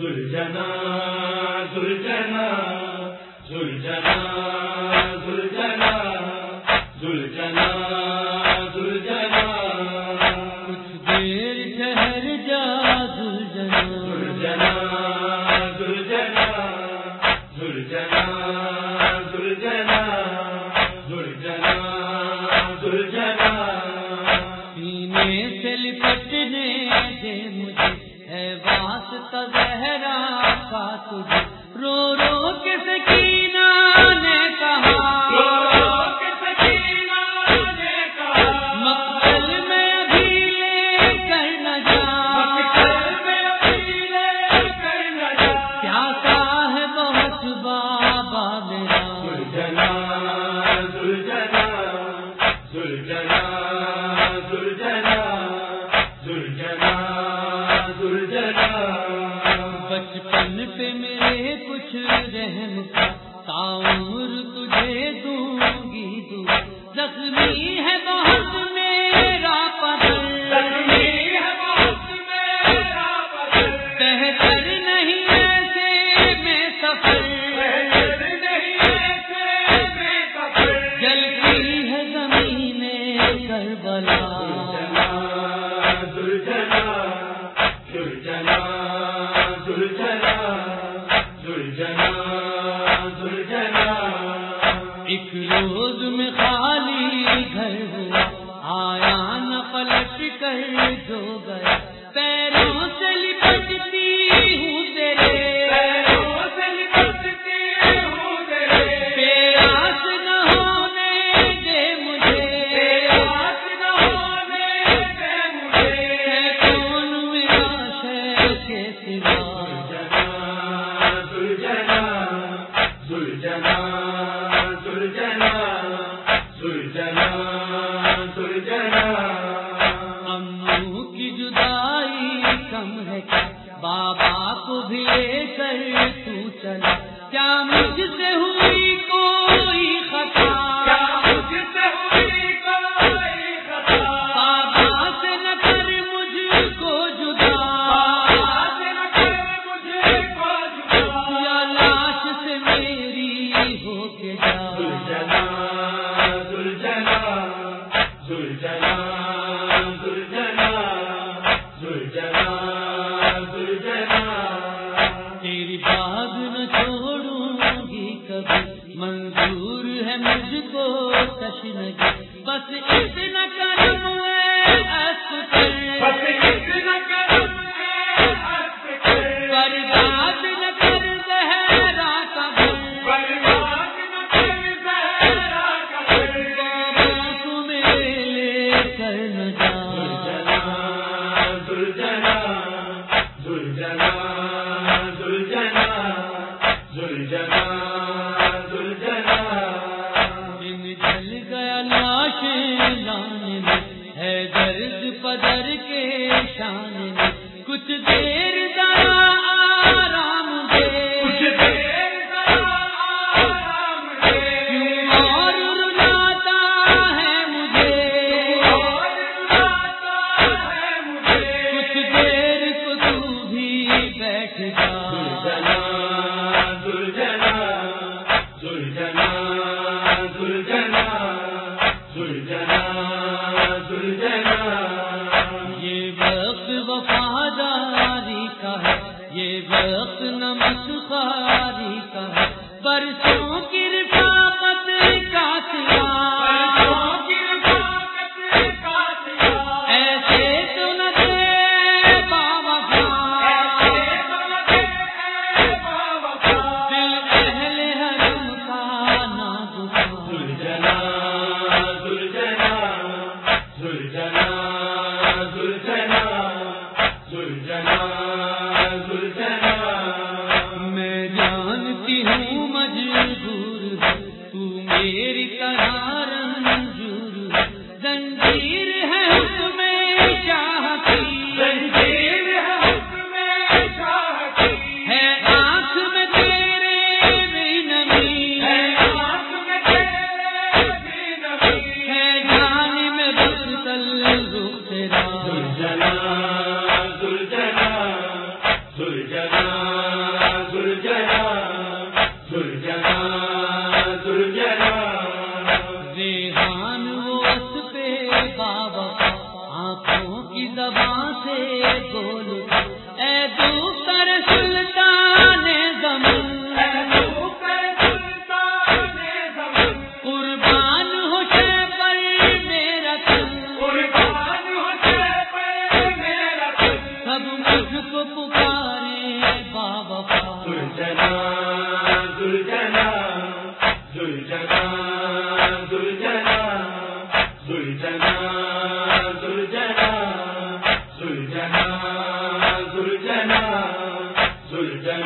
سلجنا سلجنا سلجنا سلجنا سلجنا سلجنا کچھ دیر ٹھہر جا سلجنا سلجنا سلجنا سلجنا سلجنا کا تجھے رو رو کے سکینہ نے کہا۔ مقبل میں ابھی لے کر نہ جا۔ پیاسا ہے بہت بابا میرا۔ سلجنا سلجنا سلجنا تجھے دوں گی دوں زخمی ہے بہت میرا پدر بہتر ہوا۔ آیا نہ پلٹ کر جو گیا پیروں سے لپٹتی ہوں تیرے۔ پیاس جدائی کم ہے۔ بابا کو بھی لے کر تو چلا کیا مجھ سے ہوئی کوئی خطا؟ میری ہو کے جا۔ کچھ نہیں۔ بس اتنا کر یہ وقت کا یہ نمک خاری کا برسوں کی رفاقت کا سوا سلجنا سلجنا آنکھوں کی زبان سے بول اے دو جنگ